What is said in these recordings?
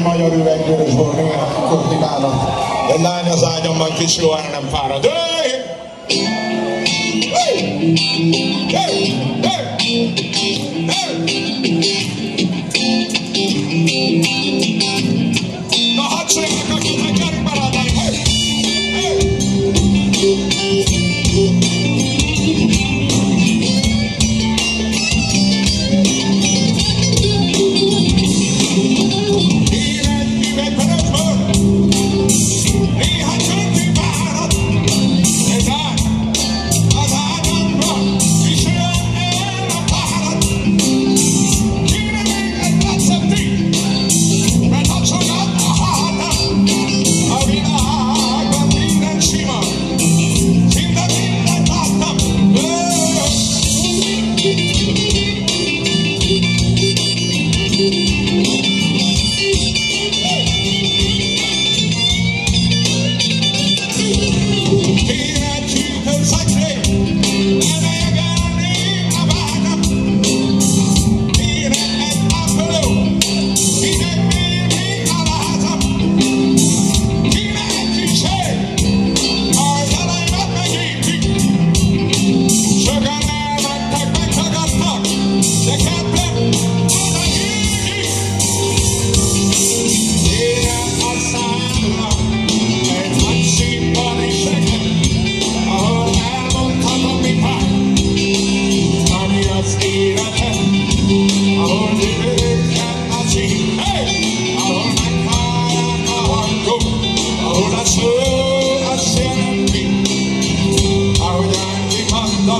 egy magyar üveggörös borra kopni bánat. Lány az ágyamban kis ló el nem fárad. Hey! Hey! Hey! Hey!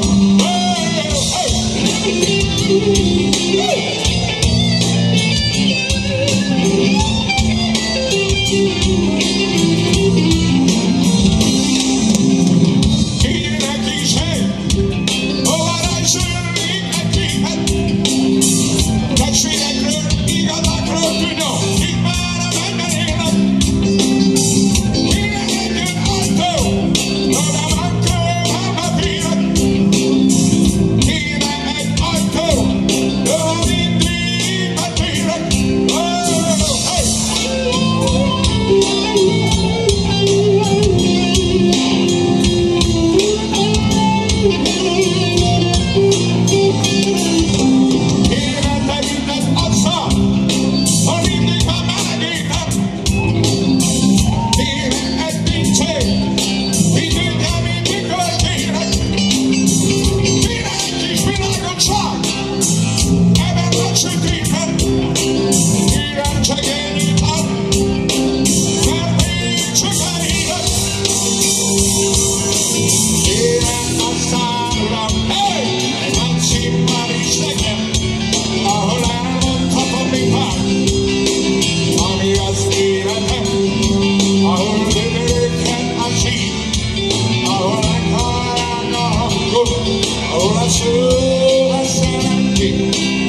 Oh. Ora sera santi